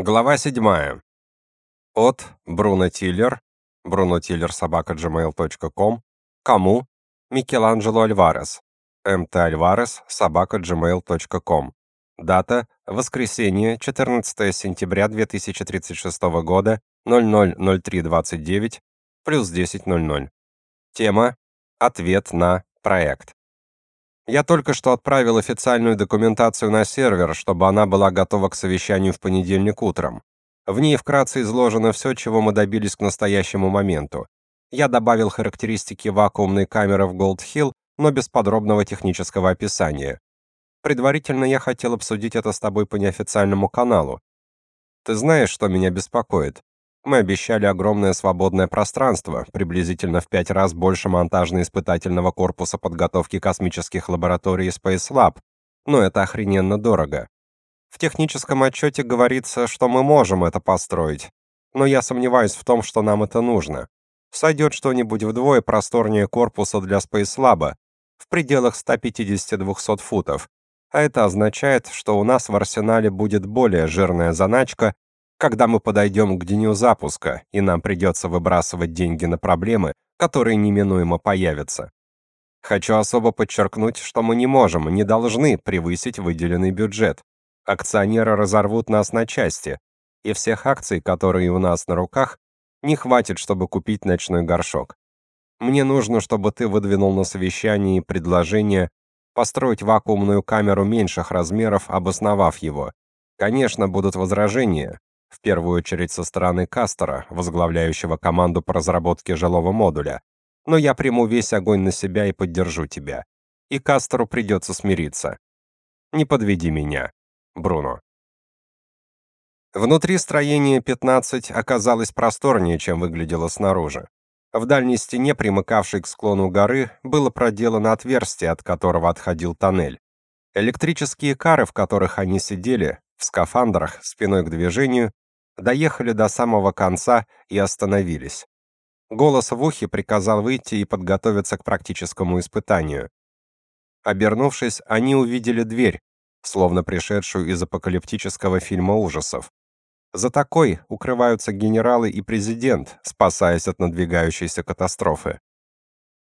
Глава 7. От Бруно Тиллер, brunotiller@gmail.com. Кому? Микеланджело Альварес. mtalvarez@gmail.com. Дата: воскресенье, 14 сентября 2036 года, 000329 плюс 10:00. Тема: Ответ на проект. Я только что отправил официальную документацию на сервер, чтобы она была готова к совещанию в понедельник утром. В ней вкратце изложено все, чего мы добились к настоящему моменту. Я добавил характеристики вакуумной камеры в Gold Hill, но без подробного технического описания. Предварительно я хотел обсудить это с тобой по неофициальному каналу. Ты знаешь, что меня беспокоит? Мы обещали огромное свободное пространство, приблизительно в пять раз больше монтажно-испытательного корпуса подготовки космических лабораторий Space Lab, но это охрененно дорого. В техническом отчете говорится, что мы можем это построить, но я сомневаюсь в том, что нам это нужно. Сойдет что-нибудь вдвое просторнее корпуса для Space Lab, в пределах 150-200 футов, а это означает, что у нас в арсенале будет более жирная заначка, когда мы подойдем к дню запуска, и нам придется выбрасывать деньги на проблемы, которые неминуемо появятся. Хочу особо подчеркнуть, что мы не можем, не должны превысить выделенный бюджет. Акционеры разорвут нас на части, и всех акций, которые у нас на руках, не хватит, чтобы купить ночной горшок. Мне нужно, чтобы ты выдвинул на совещании предложение построить вакуумную камеру меньших размеров, обосновав его. Конечно, будут возражения, в первую очередь со стороны Кастера, возглавляющего команду по разработке жилого модуля. Но я приму весь огонь на себя и поддержу тебя. И Кастеру придется смириться. Не подведи меня, Бруно. Внутри строения 15 оказалось просторнее, чем выглядело снаружи. В дальней стене, примыкавшей к склону горы, было проделано отверстие, от которого отходил тоннель. Электрические кары, в которых они сидели, в скафандрах, спиной к движению, доехали до самого конца и остановились. Голос в ухе приказал выйти и подготовиться к практическому испытанию. Обернувшись, они увидели дверь, словно пришедшую из апокалиптического фильма ужасов. За такой укрываются генералы и президент, спасаясь от надвигающейся катастрофы.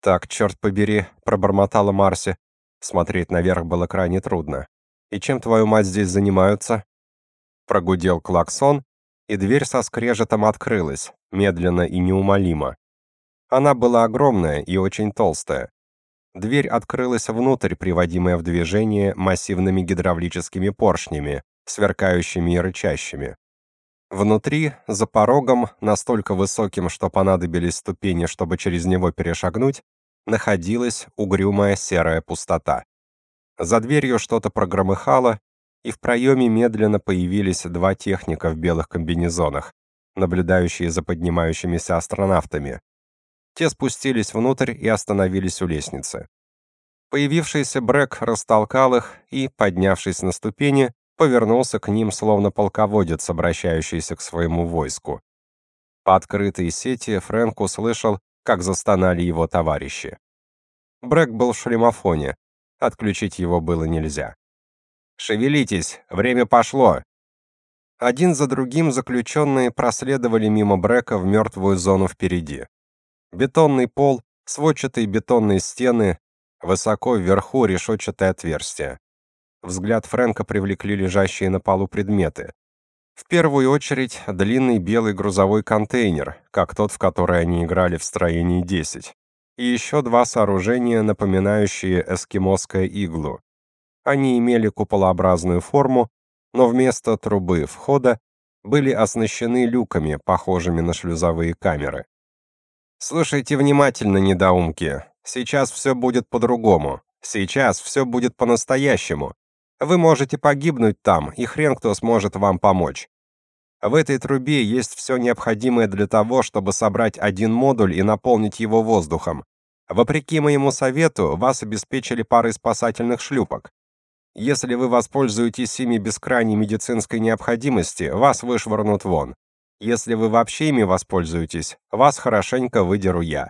«Так, черт побери», — пробормотала Марси. Смотреть наверх было крайне трудно. «И чем твою мать здесь занимаются?» Прогудел клаксон, и дверь со скрежетом открылась, медленно и неумолимо. Она была огромная и очень толстая. Дверь открылась внутрь, приводимая в движение массивными гидравлическими поршнями, сверкающими и рычащими. Внутри, за порогом, настолько высоким, что понадобились ступени, чтобы через него перешагнуть, находилась угрюмая серая пустота. За дверью что-то прогромыхало, и в проеме медленно появились два техника в белых комбинезонах, наблюдающие за поднимающимися астронавтами. Те спустились внутрь и остановились у лестницы. Появившийся Брэк растолкал их и, поднявшись на ступени, повернулся к ним, словно полководец, обращающийся к своему войску. По открытой сети Фрэнк услышал, как застонали его товарищи. Брэк был в шлемофоне, отключить его было нельзя. Шевелитесь, время пошло. Один за другим заключенные проследовали мимо Брека в мертвую зону впереди. Бетонный пол, сводчатые бетонные стены, высоко вверху решетчатое отверстие. Взгляд Фрэнка привлекли лежащие на полу предметы. В первую очередь длинный белый грузовой контейнер, как тот, в который они играли в строении 10, и еще два сооружения, напоминающие эскимосское иглу. Они имели куполообразную форму, но вместо трубы входа были оснащены люками, похожими на шлюзовые камеры. Слушайте внимательно, недоумки. Сейчас все будет по-другому. Сейчас все будет по-настоящему. Вы можете погибнуть там, и хрен кто сможет вам помочь. В этой трубе есть все необходимое для того, чтобы собрать один модуль и наполнить его воздухом. Вопреки моему совету, вас обеспечили парой спасательных шлюпок. Если вы воспользуетесь ими без крайней медицинской необходимости, вас вышвырнут вон. Если вы вообще ими воспользуетесь, вас хорошенько выдеру я.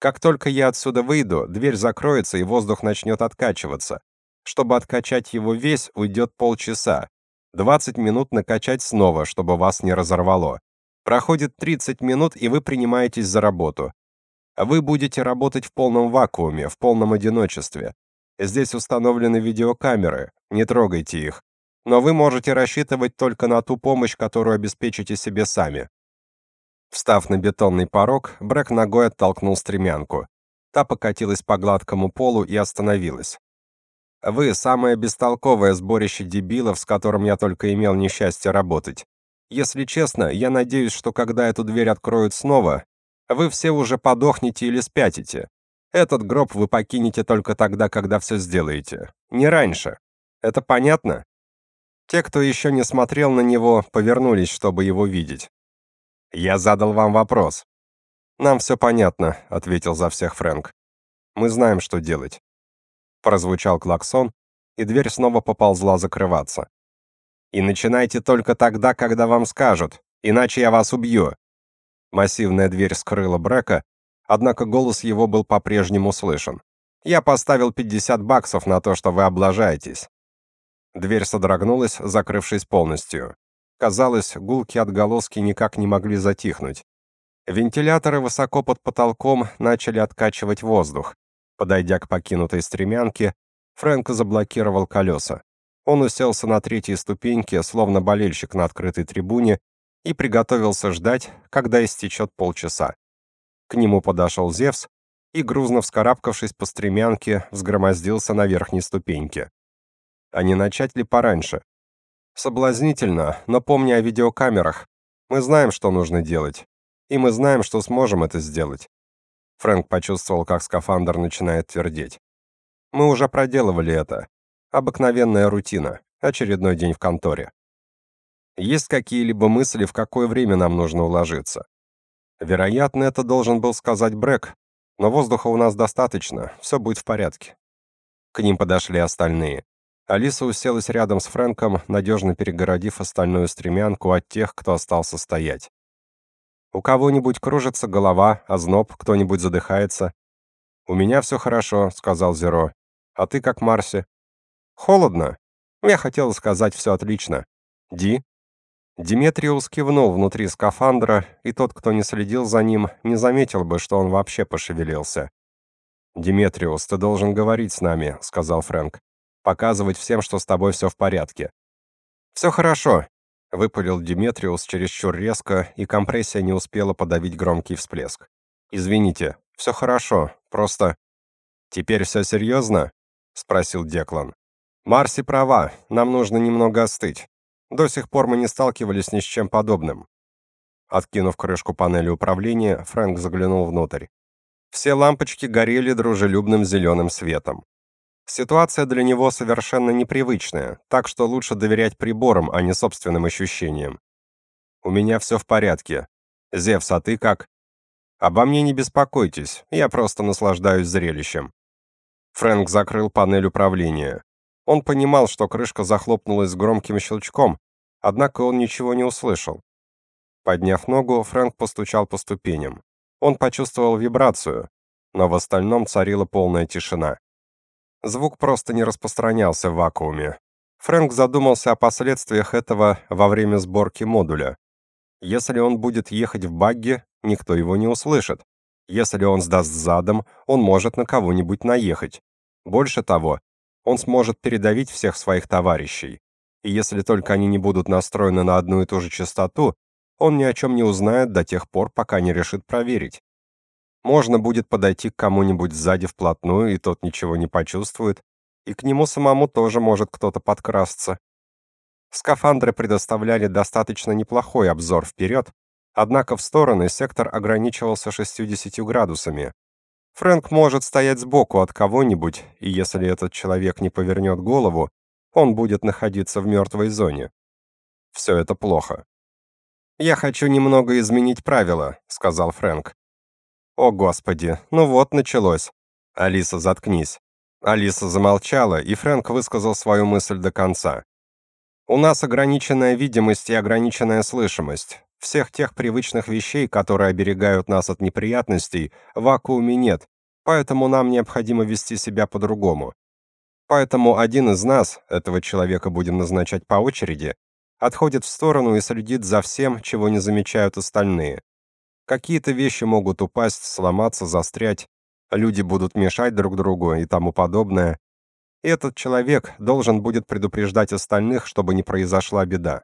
Как только я отсюда выйду, дверь закроется и воздух начнет откачиваться. Чтобы откачать его весь, уйдет полчаса. 20 минут накачать снова, чтобы вас не разорвало. Проходит 30 минут, и вы принимаетесь за работу. Вы будете работать в полном вакууме, в полном одиночестве. Здесь установлены видеокамеры, не трогайте их. Но вы можете рассчитывать только на ту помощь, которую обеспечите себе сами. Встав на бетонный порог, Брэк ногой оттолкнул стремянку. Та покатилась по гладкому полу и остановилась. Вы самое бестолковое сборище дебилов, с которым я только имел несчастье работать. Если честно, я надеюсь, что когда эту дверь откроют снова, вы все уже подохнете или спятите. Этот гроб вы покинете только тогда, когда все сделаете. Не раньше. Это понятно? Те, кто еще не смотрел на него, повернулись, чтобы его видеть. Я задал вам вопрос. Нам все понятно, ответил за всех Фрэнк. Мы знаем, что делать. Прозвучал клаксон, и дверь снова поползла закрываться. И начинайте только тогда, когда вам скажут, иначе я вас убью. Массивная дверь скрыла Брека, однако голос его был по-прежнему слышен. Я поставил 50 баксов на то, что вы облажаетесь. Дверь содрогнулась, закрывшись полностью. Казалось, гулки отголоски никак не могли затихнуть. Вентиляторы высоко под потолком начали откачивать воздух. Подойдя к покинутой стремянке, Фрэнк заблокировал колеса. Он уселся на третьей ступеньке, словно болельщик на открытой трибуне, и приготовился ждать, когда истечет полчаса. К нему подошел Зевс и, грузно вскарабкавшись по стремянке, взгромоздился на верхней ступеньке. А не начать ли пораньше? Соблазнительно, но помни о видеокамерах. Мы знаем, что нужно делать. И мы знаем, что сможем это сделать. Фрэнк почувствовал, как скафандр начинает твердеть. Мы уже проделывали это. Обыкновенная рутина. Очередной день в конторе. Есть какие-либо мысли, в какое время нам нужно уложиться? Вероятно, это должен был сказать Брэк, но воздуха у нас достаточно, все будет в порядке. К ним подошли остальные. Алиса уселась рядом с Фрэнком, надежно перегородив остальную стремянку от тех, кто остался стоять. У кого-нибудь кружится голова, озноб, кто-нибудь задыхается. У меня все хорошо, сказал Зеро. А ты как Марси? Холодно. Я хотел сказать все отлично. Ди? Диметриус кивнул внутри скафандра, и тот, кто не следил за ним, не заметил бы, что он вообще пошевелился. Диметриус, ты должен говорить с нами, сказал Фрэнк. Показывать всем, что с тобой все в порядке. «Все хорошо, выпалил Диметриус чересчур резко, и компрессия не успела подавить громкий всплеск. Извините, все хорошо, просто Теперь все серьезно?» — спросил Деклан. Марси права, нам нужно немного остыть. До сих пор мы не сталкивались ни с чем подобным. Откинув крышку панели управления, Фрэнк заглянул внутрь. Все лампочки горели дружелюбным зеленым светом. Ситуация для него совершенно непривычная, так что лучше доверять приборам, а не собственным ощущениям. У меня все в порядке. Зевс, а ты как? Обо мне не беспокойтесь, я просто наслаждаюсь зрелищем. Фрэнк закрыл панель управления. Он понимал, что крышка захлопнулась с громким щелчком, однако он ничего не услышал. Подняв ногу, Фрэнк постучал по ступеням. Он почувствовал вибрацию, но в остальном царила полная тишина. Звук просто не распространялся в вакууме. Фрэнк задумался о последствиях этого во время сборки модуля. Если он будет ехать в багги, никто его не услышит. Если он сдаст задом, он может на кого-нибудь наехать. Больше того, он сможет передавить всех своих товарищей. И если только они не будут настроены на одну и ту же частоту, он ни о чем не узнает до тех пор, пока не решит проверить. Можно будет подойти к кому-нибудь сзади вплотную, и тот ничего не почувствует, и к нему самому тоже может кто-то подкрасться. Скафандры предоставляли достаточно неплохой обзор вперед, однако в стороны сектор ограничивался 60 градусами, Фрэнк может стоять сбоку от кого-нибудь, и если этот человек не повернет голову, он будет находиться в мертвой зоне. Все это плохо. «Я хочу немного изменить правила», — сказал Фрэнк. «О, Господи, ну вот началось. Алиса, заткнись». Алиса замолчала, и Фрэнк высказал свою мысль до конца. «У нас ограниченная видимость и ограниченная слышимость. Всех тех привычных вещей, которые оберегают нас от неприятностей, в вакууме нет, поэтому нам необходимо вести себя по-другому. Поэтому один из нас, этого человека будем назначать по очереди, отходит в сторону и следит за всем, чего не замечают остальные. Какие-то вещи могут упасть, сломаться, застрять, люди будут мешать друг другу и тому подобное. И этот человек должен будет предупреждать остальных, чтобы не произошла беда.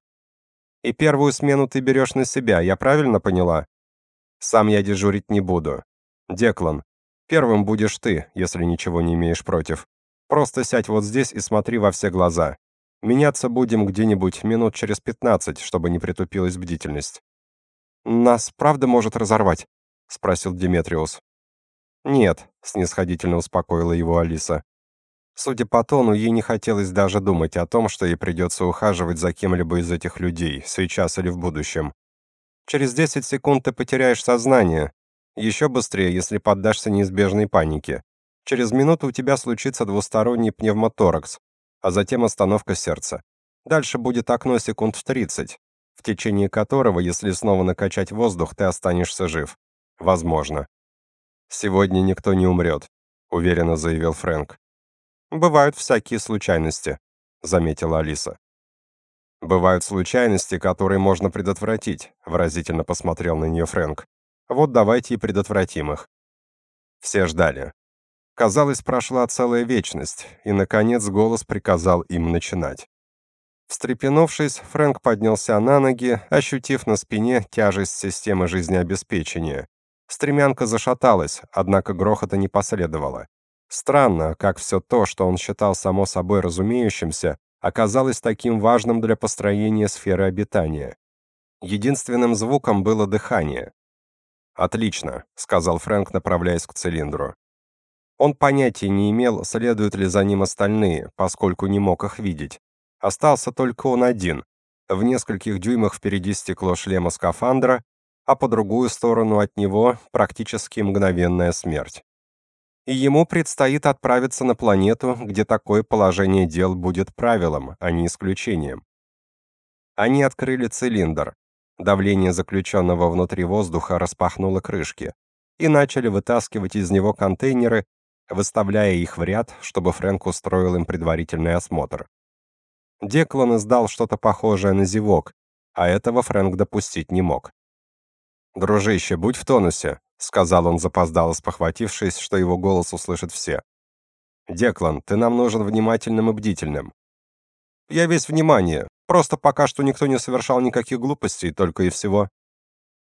И первую смену ты берешь на себя, я правильно поняла? Сам я дежурить не буду. Деклан, первым будешь ты, если ничего не имеешь против. Просто сядь вот здесь и смотри во все глаза. Меняться будем где-нибудь минут через пятнадцать, чтобы не притупилась бдительность. Нас правда может разорвать? спросил Диметриус. Нет, снисходительно успокоила его Алиса. Судя по тону, ей не хотелось даже думать о том, что ей придется ухаживать за кем-либо из этих людей, сейчас или в будущем. Через 10 секунд ты потеряешь сознание. Еще быстрее, если поддашься неизбежной панике. Через минуту у тебя случится двусторонний пневмоторакс, а затем остановка сердца. Дальше будет окно секунд в 30, в течение которого, если снова накачать воздух, ты останешься жив. Возможно. Сегодня никто не умрет», — уверенно заявил Фрэнк. «Бывают всякие случайности», — заметила Алиса. «Бывают случайности, которые можно предотвратить», — выразительно посмотрел на нее Фрэнк. «Вот давайте и предотвратим их». Все ждали. Казалось, прошла целая вечность, и, наконец, голос приказал им начинать. Встрепенувшись, Фрэнк поднялся на ноги, ощутив на спине тяжесть системы жизнеобеспечения. Стремянка зашаталась, однако грохота не последовало. Странно, как все то, что он считал само собой разумеющимся, оказалось таким важным для построения сферы обитания. Единственным звуком было дыхание. «Отлично», — сказал Фрэнк, направляясь к цилиндру. Он понятия не имел, следуют ли за ним остальные, поскольку не мог их видеть. Остался только он один. В нескольких дюймах впереди стекло шлема скафандра, а по другую сторону от него практически мгновенная смерть. И ему предстоит отправиться на планету, где такое положение дел будет правилом, а не исключением. Они открыли цилиндр. Давление заключенного внутри воздуха распахнуло крышки и начали вытаскивать из него контейнеры, выставляя их в ряд, чтобы Фрэнк устроил им предварительный осмотр. Деклан издал что-то похожее на зевок, а этого Фрэнк допустить не мог. «Дружище, будь в тонусе», — сказал он запоздало, спохватившись, что его голос услышат все. «Деклан, ты нам нужен внимательным и бдительным». «Я весь внимание. Просто пока что никто не совершал никаких глупостей, только и всего».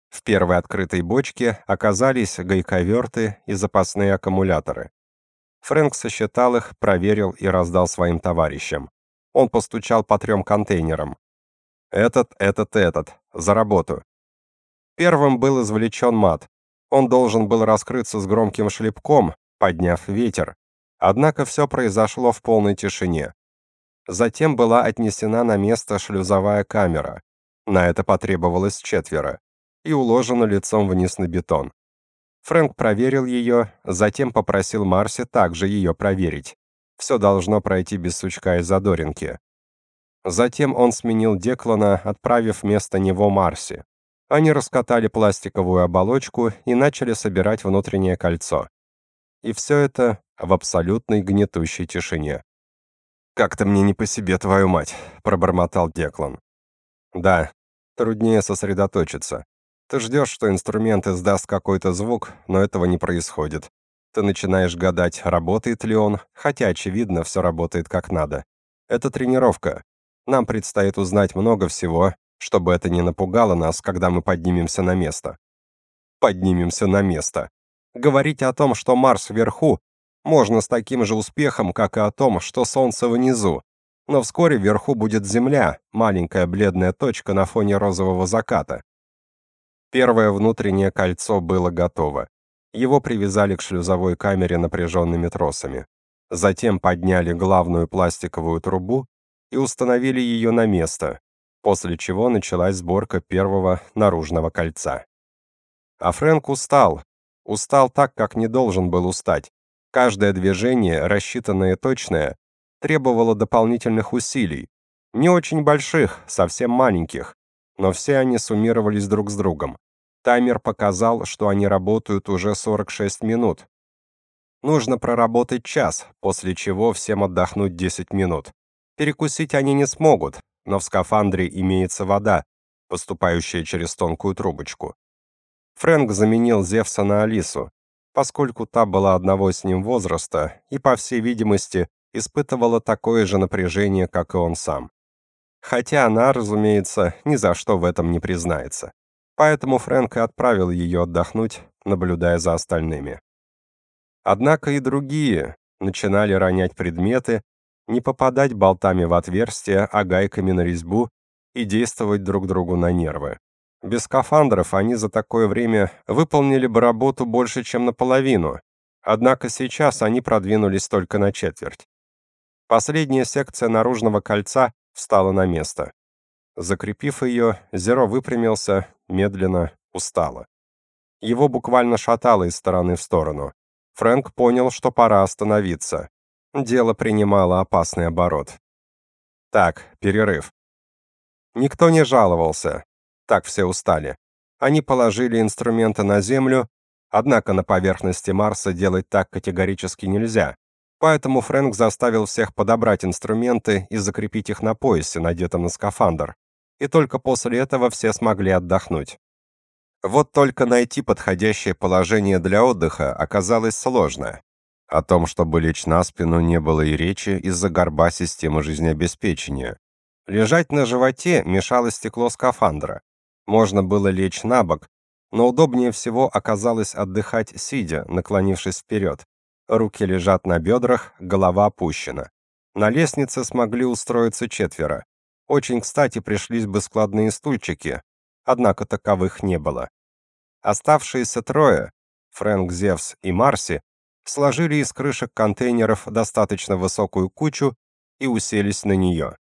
В первой открытой бочке оказались гайковерты и запасные аккумуляторы. Фрэнк сосчитал их, проверил и раздал своим товарищам. Он постучал по трем контейнерам. Этот, этот, этот. За работу. Первым был извлечен мат. Он должен был раскрыться с громким шлепком, подняв ветер. Однако все произошло в полной тишине. Затем была отнесена на место шлюзовая камера. На это потребовалось четверо. И уложена лицом вниз на бетон. Фрэнк проверил ее, затем попросил Марси также ее проверить. Все должно пройти без сучка и задоринки. Затем он сменил Деклана, отправив вместо него Марси. Они раскатали пластиковую оболочку и начали собирать внутреннее кольцо. И все это в абсолютной гнетущей тишине. «Как-то мне не по себе, твою мать», — пробормотал Деклан. «Да, труднее сосредоточиться. Ты ждешь, что инструмент издаст какой-то звук, но этого не происходит. Ты начинаешь гадать, работает ли он, хотя, очевидно, все работает как надо. Это тренировка. Нам предстоит узнать много всего, чтобы это не напугало нас, когда мы поднимемся на место. Поднимемся на место. Говорить о том, что Марс вверху, можно с таким же успехом, как и о том, что Солнце внизу. Но вскоре вверху будет Земля, маленькая бледная точка на фоне розового заката. Первое внутреннее кольцо было готово. Его привязали к шлюзовой камере напряженными тросами. Затем подняли главную пластиковую трубу и установили ее на место, после чего началась сборка первого наружного кольца. А Фрэнк устал. Устал так, как не должен был устать. Каждое движение, рассчитанное и точное, требовало дополнительных усилий. Не очень больших, совсем маленьких, но все они суммировались друг с другом. Таймер показал, что они работают уже 46 минут. Нужно проработать час, после чего всем отдохнуть 10 минут. Перекусить они не смогут, но в скафандре имеется вода, поступающая через тонкую трубочку. Фрэнк заменил Зевса на Алису, поскольку та была одного с ним возраста и, по всей видимости, испытывала такое же напряжение, как и он сам. Хотя она, разумеется, ни за что в этом не признается. Поэтому Фрэнк и отправил ее отдохнуть, наблюдая за остальными. Однако и другие начинали ронять предметы, не попадать болтами в отверстия, а гайками на резьбу и действовать друг другу на нервы. Без скафандров они за такое время выполнили бы работу больше, чем наполовину, однако сейчас они продвинулись только на четверть. Последняя секция наружного кольца встала на место. Закрепив ее, Зеро выпрямился, медленно, устало. Его буквально шатало из стороны в сторону. Фрэнк понял, что пора остановиться. Дело принимало опасный оборот. Так, перерыв. Никто не жаловался. Так все устали. Они положили инструменты на землю, однако на поверхности Марса делать так категорически нельзя. Поэтому Фрэнк заставил всех подобрать инструменты и закрепить их на поясе, надетом на скафандр. И только после этого все смогли отдохнуть. Вот только найти подходящее положение для отдыха оказалось сложно. О том, чтобы лечь на спину, не было и речи из-за горба системы жизнеобеспечения. Лежать на животе мешало стекло скафандра. Можно было лечь на бок, но удобнее всего оказалось отдыхать сидя, наклонившись вперед. Руки лежат на бедрах, голова опущена. На лестнице смогли устроиться четверо. Очень, кстати, пришлись бы складные стульчики, однако таковых не было. Оставшиеся трое, Фрэнк, Зевс и Марси, сложили из крышек контейнеров достаточно высокую кучу и уселись на нее.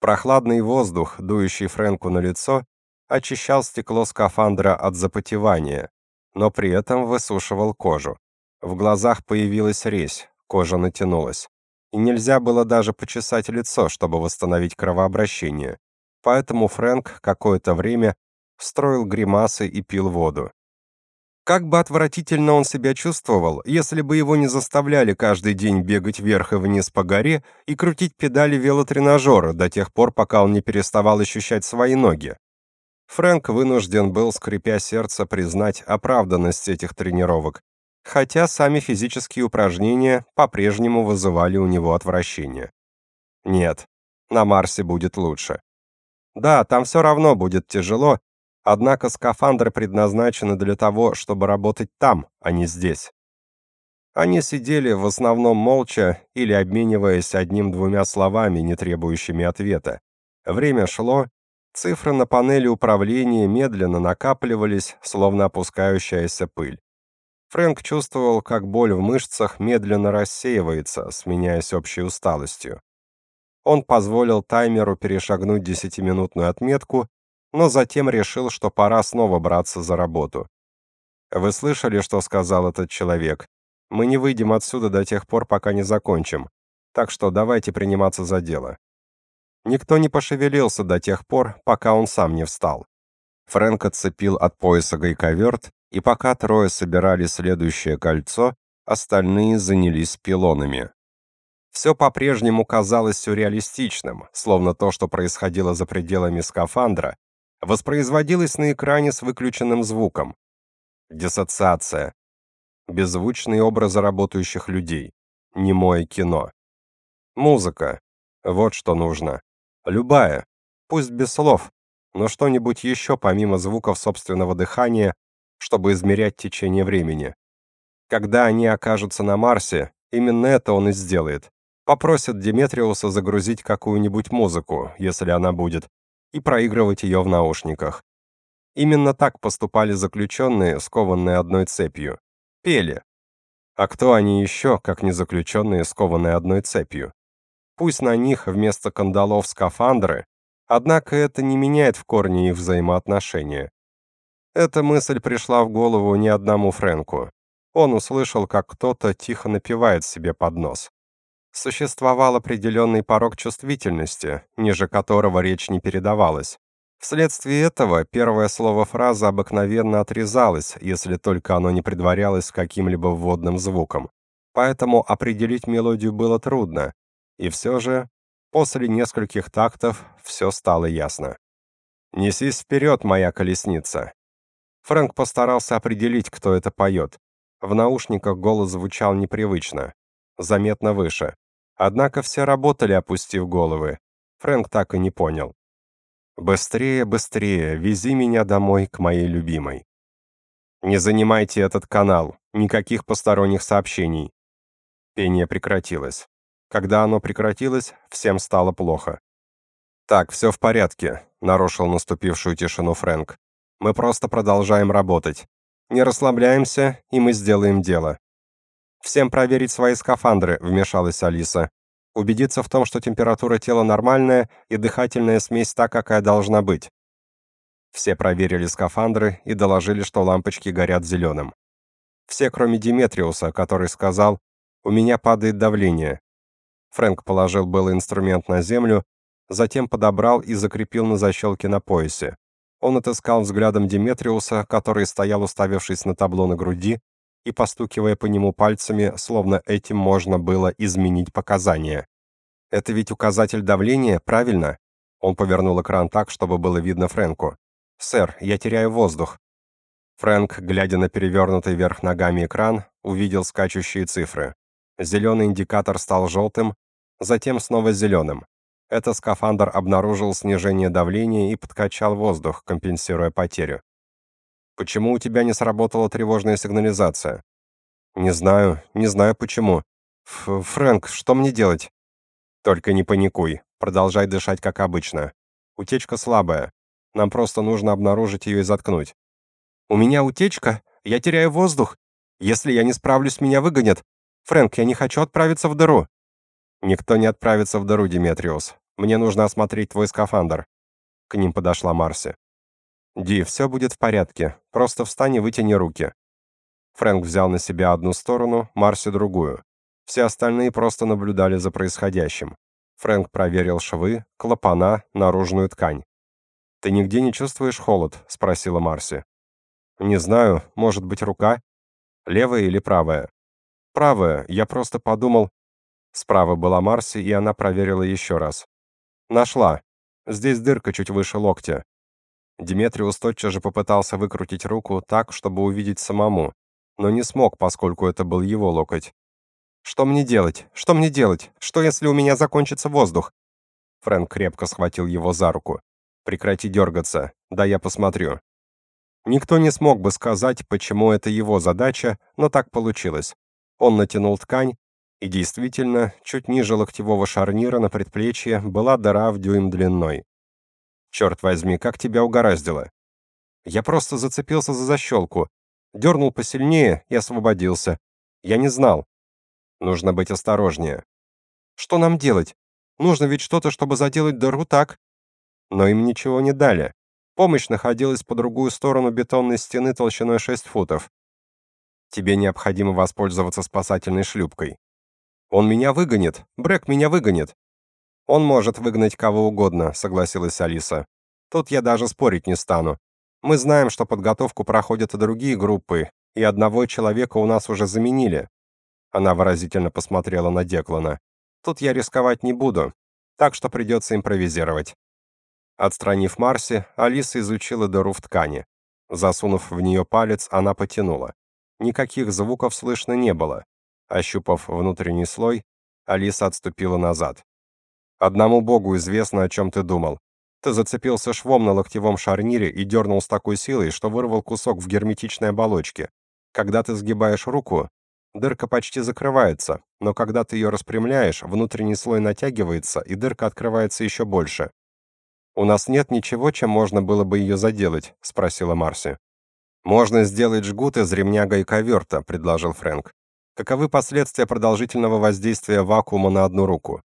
Прохладный воздух, дующий Фрэнку на лицо, очищал стекло скафандра от запотевания, но при этом высушивал кожу. В глазах появилась резь, кожа натянулась. И нельзя было даже почесать лицо, чтобы восстановить кровообращение. Поэтому Фрэнк какое-то время строил гримасы и пил воду. Как бы отвратительно он себя чувствовал, если бы его не заставляли каждый день бегать вверх и вниз по горе и крутить педали велотренажера до тех пор, пока он не переставал ощущать свои ноги. Фрэнк вынужден был, скрипя сердце, признать оправданность этих тренировок, хотя сами физические упражнения по-прежнему вызывали у него отвращение. Нет, на Марсе будет лучше. Да, там все равно будет тяжело, однако скафандры предназначены для того, чтобы работать там, а не здесь. Они сидели в основном молча или обмениваясь одним-двумя словами, не требующими ответа. Время шло, цифры на панели управления медленно накапливались, словно опускающаяся пыль. Фрэнк чувствовал, как боль в мышцах медленно рассеивается, сменяясь общей усталостью. Он позволил таймеру перешагнуть десятиминутную отметку, но затем решил, что пора снова браться за работу. Вы слышали, что сказал этот человек? Мы не выйдем отсюда до тех пор, пока не закончим. Так что давайте приниматься за дело. Никто не пошевелился до тех пор, пока он сам не встал. Фрэнк отцепил от пояса гайковерт и пока трое собирали следующее кольцо, остальные занялись пилонами. Все по-прежнему казалось сюрреалистичным, словно то, что происходило за пределами скафандра, воспроизводилось на экране с выключенным звуком. Диссоциация. Беззвучные образы работающих людей. Немое кино. Музыка. Вот что нужно. Любая. Пусть без слов, но что-нибудь еще помимо звуков собственного дыхания чтобы измерять течение времени. Когда они окажутся на Марсе, именно это он и сделает. Попросит Деметриуса загрузить какую-нибудь музыку, если она будет, и проигрывать ее в наушниках. Именно так поступали заключенные, скованные одной цепью. Пели. А кто они еще, как не заключенные, скованные одной цепью? Пусть на них вместо кандалов скафандры, однако это не меняет в корне их взаимоотношения. Эта мысль пришла в голову не одному Фрэнку. Он услышал, как кто-то тихо напевает себе под нос. Существовал определенный порог чувствительности, ниже которого речь не передавалась. Вследствие этого первое слово фразы обыкновенно отрезалось, если только оно не предварялось каким-либо вводным звуком. поэтому определить мелодию было трудно, и все же, после нескольких тактов, все стало ясно. «Несись вперед, моя колесница!» Фрэнк постарался определить, кто это поет. В наушниках голос звучал непривычно, заметно выше. Однако все работали, опустив головы. Фрэнк так и не понял. «Быстрее, быстрее, вези меня домой к моей любимой». «Не занимайте этот канал, никаких посторонних сообщений». Пение прекратилось. Когда оно прекратилось, всем стало плохо. «Так, все в порядке», — нарушил наступившую тишину Фрэнк. «Мы просто продолжаем работать. Не расслабляемся, и мы сделаем дело». «Всем проверить свои скафандры», — вмешалась Алиса. «Убедиться в том, что температура тела нормальная и дыхательная смесь та, какая должна быть». Все проверили скафандры и доложили, что лампочки горят зеленым. Все, кроме Диметриуса, который сказал «У меня падает давление». Фрэнк положил был инструмент на землю, затем подобрал и закрепил на защелке на поясе. Он отыскал взглядом Диметриуса, который стоял, уставившись на табло на груди, и постукивая по нему пальцами, словно этим можно было изменить показания. «Это ведь указатель давления, правильно?» Он повернул экран так, чтобы было видно Фрэнку. «Сэр, я теряю воздух». Фрэнк, глядя на перевернутый вверх ногами экран, увидел скачущие цифры. Зеленый индикатор стал желтым, затем снова зеленым. Это скафандр обнаружил снижение давления и подкачал воздух, компенсируя потерю. Почему у тебя не сработала тревожная сигнализация? Не знаю, не знаю почему. Ф Фрэнк, что мне делать? Только не паникуй. Продолжай дышать как обычно. Утечка слабая. Нам просто нужно обнаружить ее и заткнуть. У меня утечка? Я теряю воздух. Если я не справлюсь, меня выгонят. Фрэнк, я не хочу отправиться в дыру. Никто не отправится в дыру, Диметриус. Мне нужно осмотреть твой скафандр. К ним подошла Марси. Ди, все будет в порядке. Просто встань и вытяни руки. Фрэнк взял на себя одну сторону, Марси другую. Все остальные просто наблюдали за происходящим. Фрэнк проверил швы, клапана, наружную ткань. «Ты нигде не чувствуешь холод?» — спросила Марси. «Не знаю, может быть, рука? Левая или правая?» «Правая, я просто подумал, Справа была Марси, и она проверила еще раз. Нашла. Здесь дырка чуть выше локтя. Диметриус тотчас же попытался выкрутить руку так, чтобы увидеть самому, но не смог, поскольку это был его локоть. Что мне делать? Что мне делать? Что если у меня закончится воздух? Фрэнк крепко схватил его за руку. Прекрати дергаться. Да я посмотрю. Никто не смог бы сказать, почему это его задача, но так получилось. Он натянул ткань, и действительно, чуть ниже локтевого шарнира на предплечье была дыра в дюйм длиной. «Черт возьми, как тебя угораздило!» Я просто зацепился за защелку, дернул посильнее и освободился. Я не знал. Нужно быть осторожнее. Что нам делать? Нужно ведь что-то, чтобы заделать дыру так. Но им ничего не дали. Помощь находилась по другую сторону бетонной стены толщиной 6 футов. Тебе необходимо воспользоваться спасательной шлюпкой. Он меня выгонит. Брэк меня выгонит. Он может выгнать кого угодно, согласилась Алиса. Тут я даже спорить не стану. Мы знаем, что подготовку проходят и другие группы, и одного человека у нас уже заменили. Она выразительно посмотрела на Деклана. Тут я рисковать не буду, так что придется импровизировать. Отстранив Марси, Алиса изучила дыру в ткани. Засунув в нее палец, она потянула. Никаких звуков слышно не было. Ощупав внутренний слой, Алиса отступила назад. «Одному богу известно, о чем ты думал. Ты зацепился швом на локтевом шарнире и дернул с такой силой, что вырвал кусок в герметичной оболочке. Когда ты сгибаешь руку, дырка почти закрывается, но когда ты ее распрямляешь, внутренний слой натягивается, и дырка открывается еще больше. «У нас нет ничего, чем можно было бы ее заделать?» — спросила Марси. «Можно сделать жгут из ремня гайковерта», — предложил Фрэнк. Каковы последствия продолжительного воздействия вакуума на одну руку?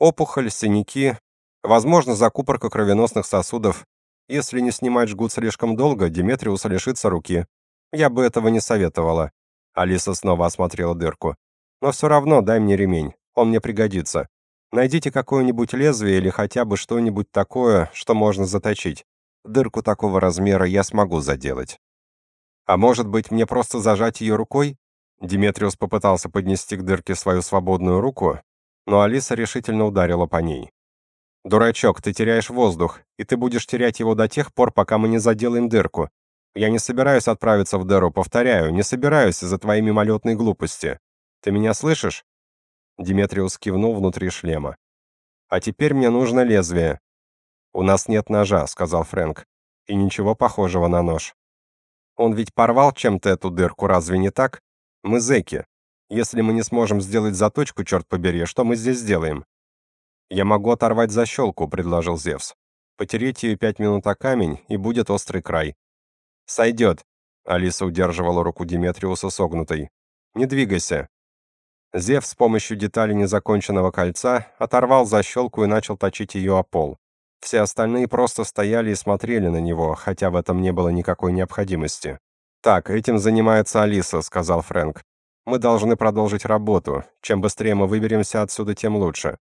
Опухоль, синяки, возможно, закупорка кровеносных сосудов. Если не снимать жгут слишком долго, Диметриус лишится руки. Я бы этого не советовала. Алиса снова осмотрела дырку. Но все равно дай мне ремень. Он мне пригодится. Найдите какое-нибудь лезвие или хотя бы что-нибудь такое, что можно заточить. Дырку такого размера я смогу заделать. А может быть, мне просто зажать ее рукой? Диметриус попытался поднести к дырке свою свободную руку, но Алиса решительно ударила по ней. «Дурачок, ты теряешь воздух, и ты будешь терять его до тех пор, пока мы не заделаем дырку. Я не собираюсь отправиться в дыру, повторяю, не собираюсь из-за твоей мимолетной глупости. Ты меня слышишь?» Диметриус кивнул внутри шлема. «А теперь мне нужно лезвие». «У нас нет ножа», — сказал Фрэнк. «И ничего похожего на нож». «Он ведь порвал чем-то эту дырку, разве не так? Мы зэки. Если мы не сможем сделать заточку, черт побери, что мы здесь делаем?» «Я могу оторвать защелку», — предложил Зевс. «Потереть ее пять минут о камень, и будет острый край». «Сойдет», — Алиса удерживала руку Диметриуса согнутой. «Не двигайся». Зев с помощью детали незаконченного кольца оторвал защелку и начал точить ее о пол. Все остальные просто стояли и смотрели на него, хотя в этом не было никакой необходимости. «Так, этим занимается Алиса», — сказал Фрэнк. «Мы должны продолжить работу. Чем быстрее мы выберемся отсюда, тем лучше».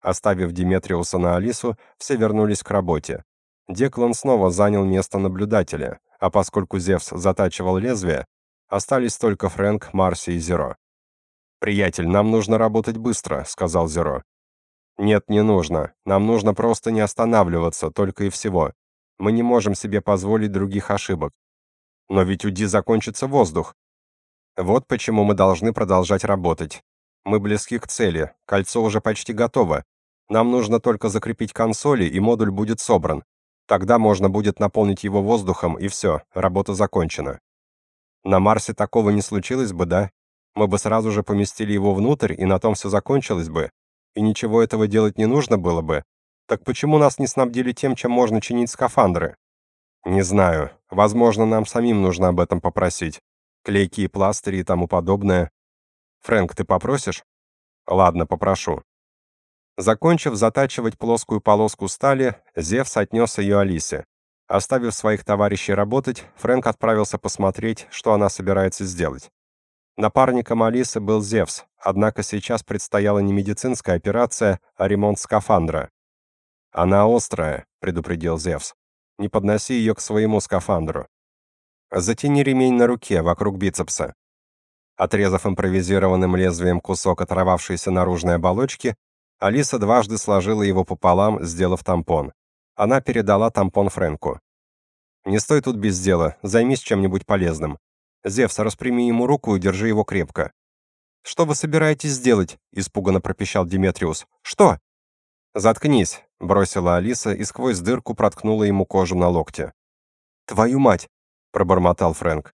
Оставив Диметриуса на Алису, все вернулись к работе. Деклан снова занял место наблюдателя, а поскольку Зевс затачивал лезвие, остались только Фрэнк, Марси и Зеро. «Приятель, нам нужно работать быстро», — сказал Зеро. «Нет, не нужно. Нам нужно просто не останавливаться, только и всего. Мы не можем себе позволить других ошибок. Но ведь у Ди закончится воздух. Вот почему мы должны продолжать работать. Мы близки к цели, кольцо уже почти готово. Нам нужно только закрепить консоли, и модуль будет собран. Тогда можно будет наполнить его воздухом, и все, работа закончена. На Марсе такого не случилось бы, да? Мы бы сразу же поместили его внутрь, и на том все закончилось бы. И ничего этого делать не нужно было бы. Так почему нас не снабдили тем, чем можно чинить скафандры? Не знаю. Возможно, нам самим нужно об этом попросить. Клейкие пластыри и тому подобное. Фрэнк, ты попросишь? Ладно, попрошу. Закончив затачивать плоскую полоску стали, Зевс отнес ее Алисе. Оставив своих товарищей работать, Фрэнк отправился посмотреть, что она собирается сделать. Напарником Алисы был Зевс, однако сейчас предстояла не медицинская операция, а ремонт скафандра. «Она острая», — предупредил Зевс. Не подноси ее к своему скафандру. Затяни ремень на руке вокруг бицепса. Отрезав импровизированным лезвием кусок оторвавшейся наружной оболочки, Алиса дважды сложила его пополам, сделав тампон. Она передала тампон Фрэнку. «Не стой тут без дела, займись чем-нибудь полезным. Зевс, распрями ему руку и держи его крепко». «Что вы собираетесь сделать?» — испуганно пропищал Диметриус. «Что?» «Заткнись», — бросила Алиса и сквозь дырку проткнула ему кожу на локте. «Твою мать!» — пробормотал Фрэнк.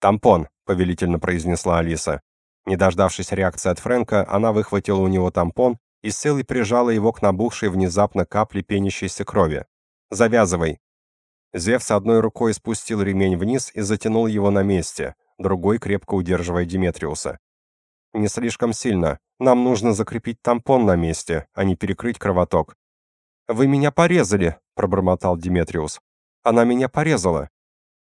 «Тампон», — повелительно произнесла Алиса. Не дождавшись реакции от Фрэнка, она выхватила у него тампон и с силой прижала его к набухшей внезапно капле пенящейся крови. «Завязывай!» Зевс одной рукой спустил ремень вниз и затянул его на месте, другой крепко удерживая Диметриуса. «Не слишком сильно. Нам нужно закрепить тампон на месте, а не перекрыть кровоток. Вы меня порезали, пробормотал Диметриус. Она меня порезала.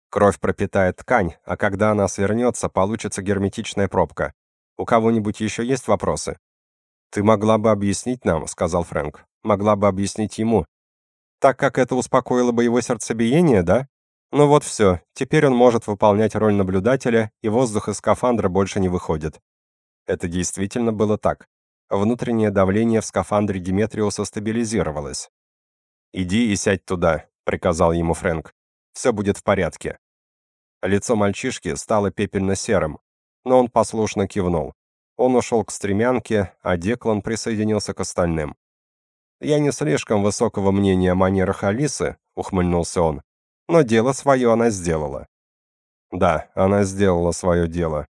Кровь пропитает ткань, а когда она свернется, получится герметичная пробка. У кого-нибудь еще есть вопросы? Ты могла бы объяснить нам, сказал Фрэнк. Могла бы объяснить ему. Так как это успокоило бы его сердцебиение, да? Ну вот все. Теперь он может выполнять роль наблюдателя, и воздух из скафандра больше не выходит. Это действительно было так. Внутреннее давление в скафандре Диметриуса стабилизировалось. «Иди и сядь туда», — приказал ему Фрэнк. «Все будет в порядке». Лицо мальчишки стало пепельно-серым, но он послушно кивнул. Он ушел к стремянке, а Деклан присоединился к остальным. «Я не слишком высокого мнения о манерах Алисы», — ухмыльнулся он, «но дело свое она сделала». Да, она сделала свое дело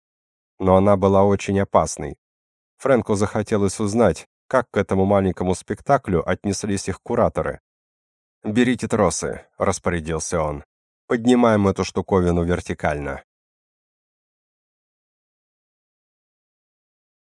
но она была очень опасной. Фрэнку захотелось узнать, как к этому маленькому спектаклю отнеслись их кураторы. «Берите тросы», — распорядился он. «Поднимаем эту штуковину вертикально».